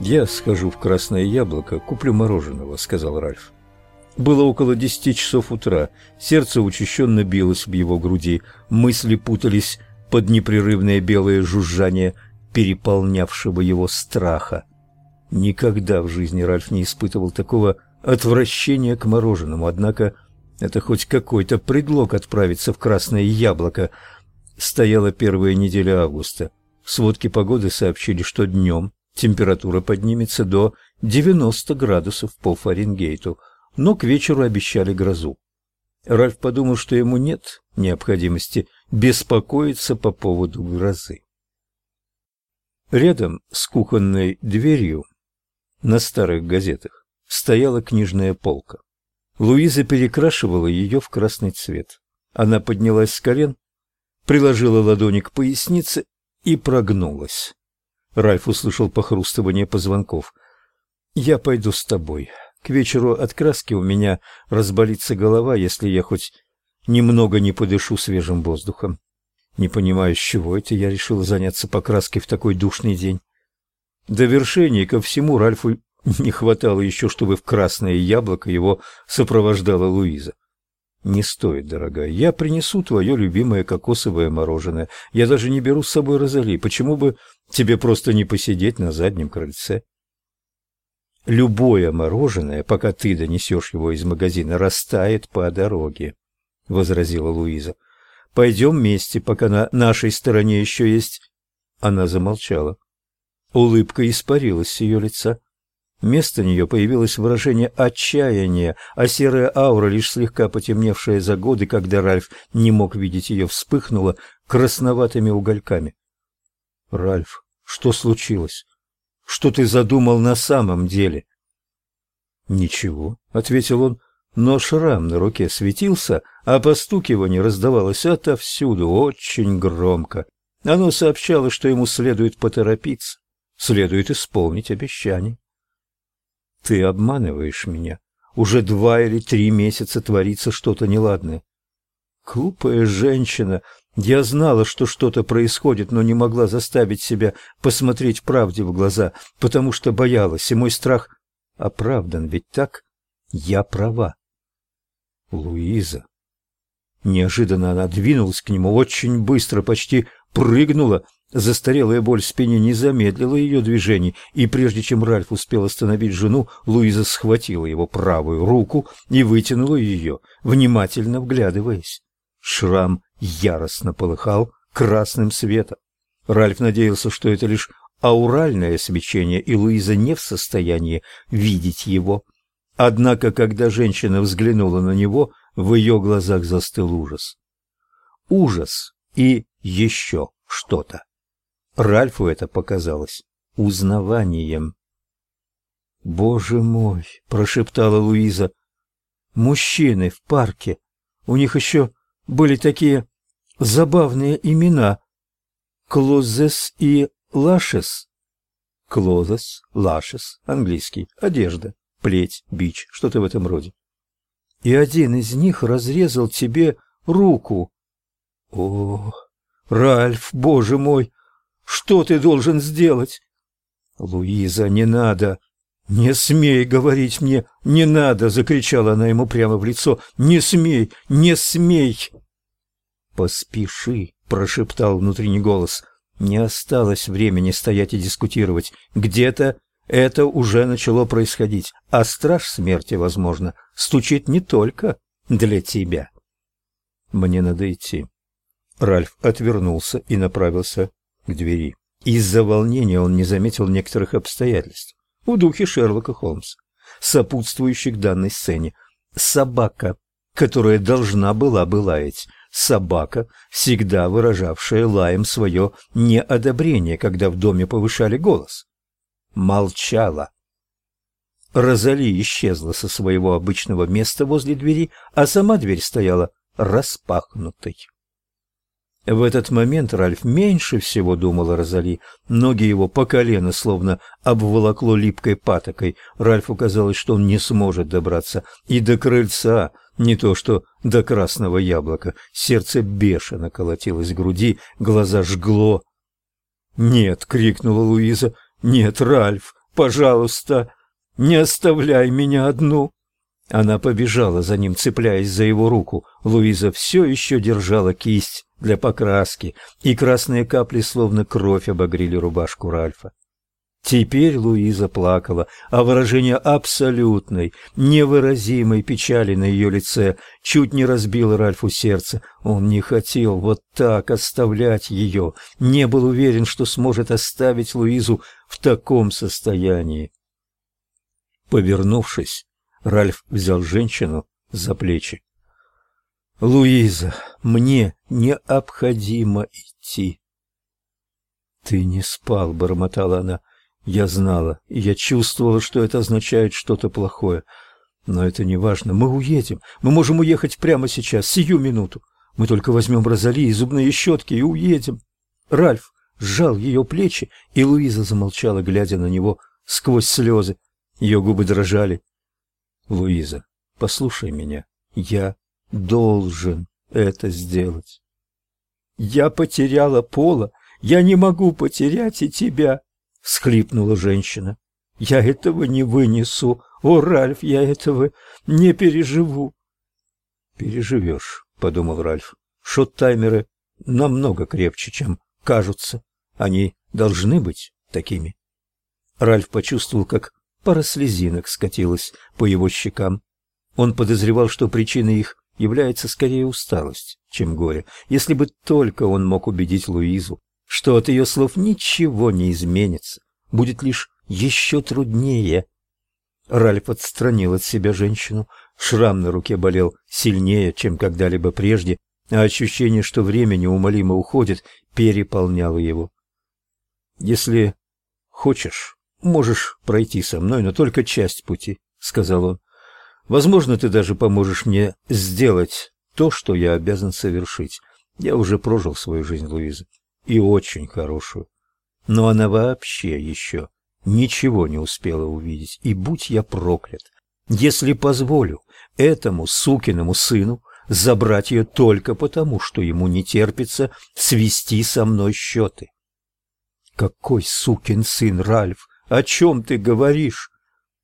«Я схожу в Красное Яблоко, куплю мороженого», — сказал Ральф. Было около десяти часов утра. Сердце учащенно билось в его груди, мысли путались под непрерывное белое жужжание переполнявшего его страха. Никогда в жизни Ральф не испытывал такого отвращения к мороженому, однако это хоть какой-то предлог отправиться в Красное Яблоко. Стояла первая неделя августа. В сводке погоды сообщили, что днем температура поднимется до 90 градусов по Фаренгейту, но к вечеру обещали грозу. Ральф подумал, что ему нет необходимости беспокоиться по поводу грозы. Рядом с кухонной дверью на старых газетах стояла книжная полка. Луиза перекрашивала ее в красный цвет. Она поднялась с колен, приложила ладони к пояснице и прогнулась. Ральф услышал похрустывание позвонков. «Я пойду с тобой. К вечеру от краски у меня разболится голова, если я хоть немного не подышу свежим воздухом. Не понимаю, с чего это я решила заняться покраской в такой душный день. До вершения ко всему Ральфу не хватало еще, чтобы в красное яблоко его сопровождала Луиза. Не стоит, дорогая. Я принесу твое любимое кокосовое мороженое. Я даже не беру с собой Розали. Почему бы тебе просто не посидеть на заднем крыльце? Любое мороженое, пока ты донесешь его из магазина, растает по дороге, возразила Луиза. Пойдем вместе, пока на нашей стороне еще есть. Она замолчала. Улыбка испарилась с ее лица. Вместо нее появилось выражение отчаяния, а серая аура, лишь слегка потемневшая за годы, когда Ральф не мог видеть ее, вспыхнула красноватыми угольками. «Ральф, что случилось? Что ты задумал на самом деле?» «Ничего», — ответил он, но шрам на руке светился, а постукивание раздавалось отовсюду очень громко. Оно сообщало, что ему следует поторопиться, следует исполнить обещание. Ты обманываешь меня. Уже два или три месяца творится что-то неладное. Глупая женщина. Я знала, что что-то происходит, но не могла заставить себя посмотреть правде в глаза, потому что боялась, и мой страх оправдан, ведь так? Я права. Луиза. Неожиданно она двинулась к нему очень быстро, почти прыгнула, Застарелая боль в спине не замедлила ее движений, и прежде чем Ральф успел остановить жену, Луиза схватила его правую руку и вытянула ее, внимательно вглядываясь. Шрам яростно полыхал красным светом. Ральф надеялся, что это лишь ауральное свечение, и Луиза не в состоянии видеть его. Однако, когда женщина взглянула на него, в ее глазах застыл ужас. Ужас и еще что-то. Ральфу это показалось узнаванием. «Боже мой!» — прошептала Луиза. «Мужчины в парке. У них еще были такие забавные имена. Клозес и Лашес». Клозес, Лашес, английский, одежда, плеть, бич, что-то в этом роде. И один из них разрезал тебе руку. О, Ральф, боже мой, что ты должен сделать? Луиза, не надо. Не смей говорить мне, не надо, закричала она ему прямо в лицо. Не смей, не смей. Поспеши, прошептал внутренний голос. Не осталось времени стоять и дискутировать. Где-то это уже начало происходить, а страж смерти, возможно, стучит не только для тебя. Мне надо идти. Ральф отвернулся и направился к двери. Из-за волнения он не заметил некоторых обстоятельств в духе Шерлока Холмса, сопутствующих данной сцене. Собака, которая должна была бы лаять, собака, всегда выражавшая лаем свое неодобрение, когда в доме повышали голос, молчала. Розали исчезла со своего обычного места возле двери, а сама дверь стояла распахнутой. В этот момент Ральф меньше всего думал о Розали. Ноги его по колено словно обволокло липкой патокой. Ральфу казалось, что он не сможет добраться и до крыльца, не то что до красного яблока. Сердце бешено колотилось в груди, глаза жгло. «Нет!» — крикнула Луиза. «Нет, Ральф! пожалуйста, не оставляй меня одну!» Она побежала за ним, цепляясь за его руку. Луиза все еще держала кисть для покраски, и красные капли, словно кровь, обогрели рубашку Ральфа. Теперь Луиза плакала, а выражение абсолютной, невыразимой печали на ее лице чуть не разбило Ральфу сердце. Он не хотел вот так оставлять ее, не был уверен, что сможет оставить Луизу в таком состоянии. Повернувшись, Ральф взял женщину за плечи. «Луиза, мне необходимо идти». «Ты не спал», — бормотала она. «Я знала, я чувствовала, что это означает что-то плохое. Но это не важно. Мы уедем. Мы можем уехать прямо сейчас, сию минуту. Мы только возьмем Розали и зубные щетки и уедем». Ральф сжал ее плечи, и Луиза замолчала, глядя на него сквозь слезы. Ее губы дрожали. Луиза, послушай меня. Я должен это сделать. Я потеряла Пола, я не могу потерять и тебя, всхлипнула женщина. Я этого не вынесу. О, Ральф, я этого не переживу. Переживешь, подумал Ральф. Шот-таймеры намного крепче, чем кажутся. Они должны быть такими. Ральф почувствовал, как Пара слезинок скатилась по его щекам. Он подозревал, что причиной их является скорее усталость, чем горе. Если бы только он мог убедить Луизу, что от ее слов ничего не изменится, будет лишь еще труднее. Ральф отстранил от себя женщину. Шрам на руке болел сильнее, чем когда-либо прежде, а ощущение, что время неумолимо уходит, переполняло его. «Если хочешь, Можешь пройти со мной, но только часть пути, сказал он. Возможно, ты даже поможешь мне сделать то, что я обязан совершить. Я уже прожил свою жизнь, Луиза, и очень хорошую. Но она вообще еще ничего не успела увидеть, и будь я проклят, если позволю этому сукиному сыну забрать ее только потому, что ему не терпится свести со мной счеты. Какой сукин сын, Ральф! О чем ты говоришь?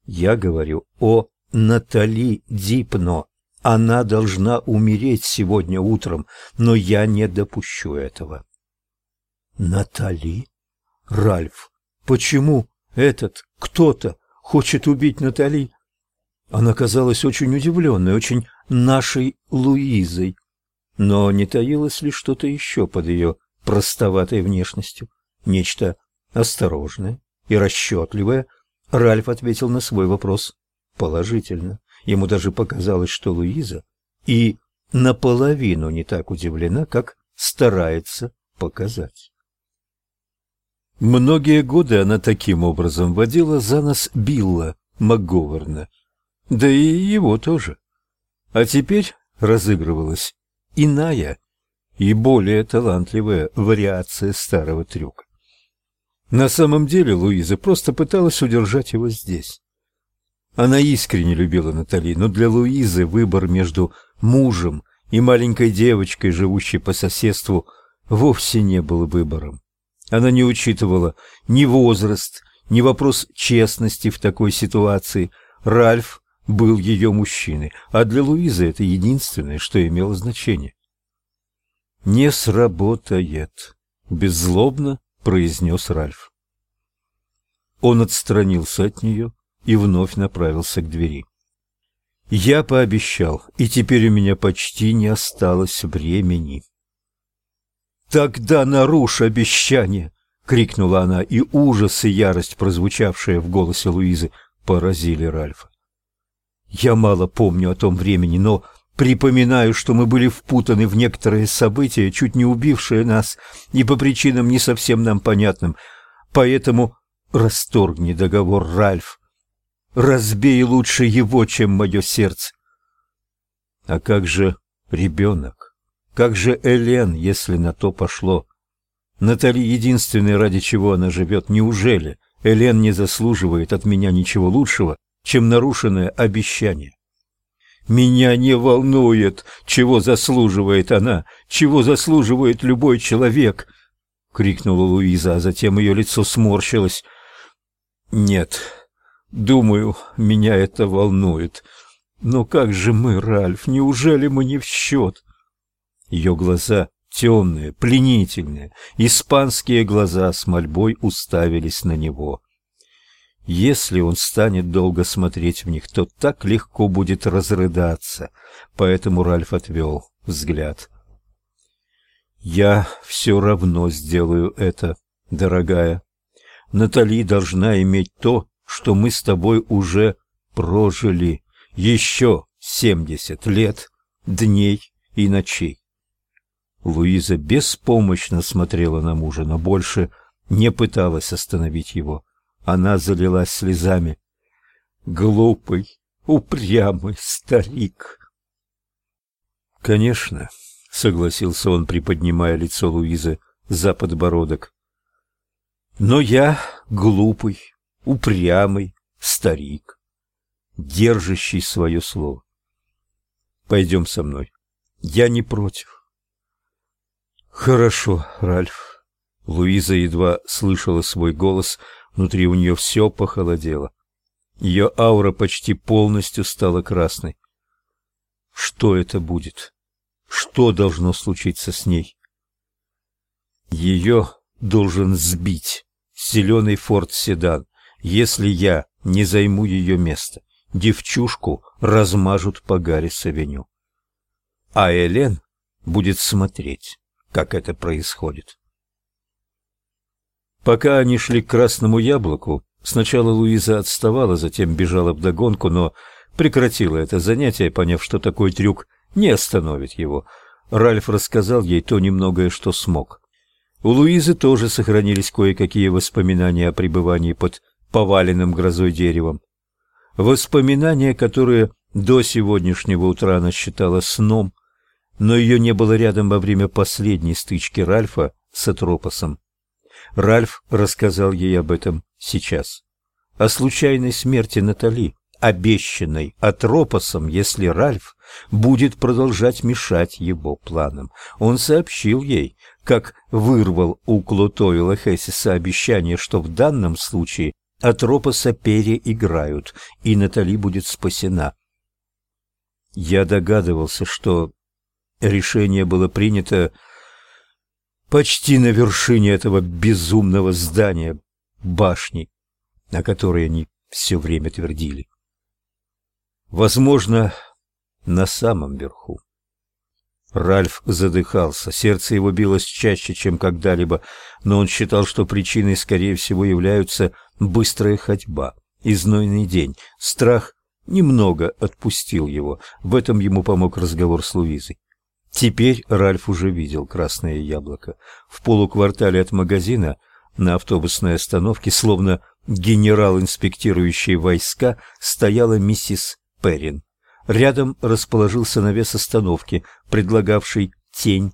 Я говорю о Натали Дипно. Она должна умереть сегодня утром, но я не допущу этого. Натали? Ральф, почему этот кто-то хочет убить Натали? Она казалась очень удивленной, очень нашей Луизой. Но не таилось ли что-то еще под ее простоватой внешностью? Нечто осторожное, и расчетливая, Ральф ответил на свой вопрос положительно. Ему даже показалось, что Луиза и наполовину не так удивлена, как старается показать. Многие годы она таким образом водила за нос Билла МакГоверна, да и его тоже. А теперь разыгрывалась иная и более талантливая вариация старого трюка. На самом деле Луиза просто пыталась удержать его здесь. Она искренне любила Натали, но для Луизы выбор между мужем и маленькой девочкой, живущей по соседству, вовсе не был выбором. Она не учитывала ни возраст, ни вопрос честности в такой ситуации. Ральф был ее мужчиной, а для Луизы это единственное, что имело значение. «Не сработает», — беззлобно произнес Ральф. Он отстранился от нее и вновь направился к двери. Я пообещал, и теперь у меня почти не осталось времени. Тогда нарушь обещание, крикнула она, и ужас и ярость, прозвучавшие в голосе Луизы, поразили Ральфа. Я мало помню о том времени, но Припоминаю, что мы были впутаны в некоторые события, чуть не убившие нас, и по причинам не совсем нам понятным. Поэтому расторгни договор, Ральф. Разбей лучше его, чем мое сердце. А как же ребенок? Как же Элен, если на то пошло? Натали единственное, ради чего она живет. Неужели Элен не заслуживает от меня ничего лучшего, чем нарушенное обещание? Меня не волнует, чего заслуживает она, чего заслуживает любой человек, крикнула Луиза, а затем ее лицо сморщилось. Нет, думаю, меня это волнует. Но как же мы, Ральф, неужели мы не в счет? Ее глаза темные, пленительные, испанские глаза с мольбой уставились на него. Если он станет долго смотреть в них, то так легко будет разрыдаться, поэтому Ральф отвел взгляд. «Я все равно сделаю это, дорогая. Натали должна иметь то, что мы с тобой уже прожили, еще семьдесят лет, дней и ночей. Луиза беспомощно смотрела на мужа, но больше не пыталась остановить его. Она залилась слезами. Глупый, упрямый старик. Конечно, согласился он, приподнимая лицо Луизы за подбородок. Но я глупый, упрямый старик, держащий свое слово. Пойдем со мной. Я не против. Хорошо, Ральф. Луиза едва слышала свой голос, внутри у нее все похолодело. Ее аура почти полностью стала красной. Что это будет? Что должно случиться с ней? Ее должен сбить зеленый форт-седан. Если я не займу ее место, девчушку размажут по Гаррис-авеню. А Элен будет смотреть как это происходит. Пока они шли к красному яблоку, сначала Луиза отставала, затем бежала вдогонку, но прекратила это занятие, поняв, что такой трюк не остановит его. Ральф рассказал ей то немногое, что смог. У Луизы тоже сохранились кое-какие воспоминания о пребывании под поваленным грозой деревом. Воспоминания, которые до сегодняшнего утра она считала сном, но ее не было рядом во время последней стычки Ральфа с Атропосом. Ральф рассказал ей об этом сейчас. О случайной смерти Натали, обещанной Атропосом, если Ральф будет продолжать мешать его планам. Он сообщил ей, как вырвал у Клотоила Хессиса обещание, что в данном случае Атропоса переиграют, и Натали будет спасена. Я догадывался, что Решение было принято почти на вершине этого безумного здания, башни, о которой они все время твердили. Возможно, на самом верху. Ральф задыхался, сердце его билось чаще, чем когда-либо, но он считал, что причиной, скорее всего, являются быстрая ходьба и день. Страх немного отпустил его, в этом ему помог разговор с Луизой. Теперь Ральф уже видел красное яблоко. В полуквартале от магазина на автобусной остановке, словно генерал, инспектирующий войска, стояла миссис Перрин. Рядом расположился навес остановки, предлагавший тень.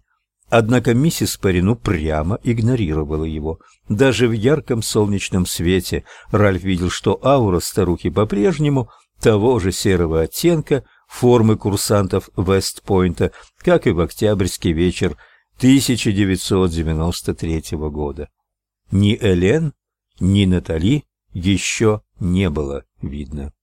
Однако миссис Перрин упрямо игнорировала его. Даже в ярком солнечном свете Ральф видел, что аура старухи по-прежнему того же серого оттенка, формы курсантов Вестпойнта, как и в октябрьский вечер 1993 года. Ни Элен, ни Натали еще не было видно.